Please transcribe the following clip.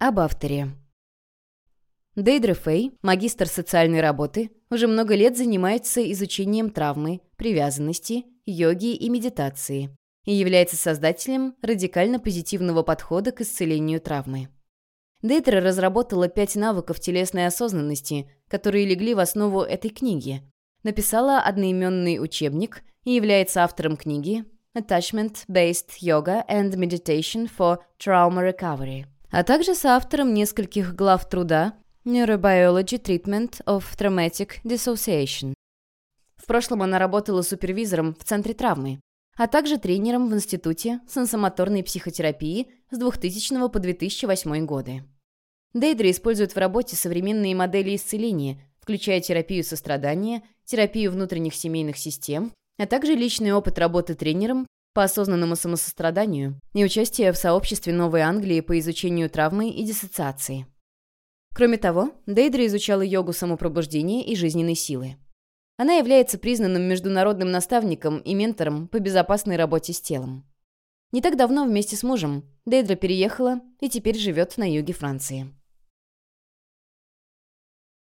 Об авторе. Дейдра Фэй, магистр социальной работы, уже много лет занимается изучением травмы, привязанности, йоги и медитации и является создателем радикально позитивного подхода к исцелению травмы. Дейдра разработала пять навыков телесной осознанности, которые легли в основу этой книги. Написала одноименный учебник и является автором книги Attachment-Based Yoga and Meditation for Trauma Recovery, а также соавтором нескольких глав труда Neurobiology Treatment of Traumatic Dissociation. В прошлом она работала супервизором в Центре травмы, а также тренером в Институте сенсомоторной психотерапии с 2000 по 2008 годы. Дейдра использует в работе современные модели исцеления, включая терапию сострадания, терапию внутренних семейных систем, а также личный опыт работы тренером по осознанному самосостраданию и участие в сообществе Новой Англии по изучению травмы и диссоциации. Кроме того, Дейдра изучала йогу самопробуждения и жизненной силы. Она является признанным международным наставником и ментором по безопасной работе с телом. Не так давно вместе с мужем Дейдра переехала и теперь живет на юге Франции.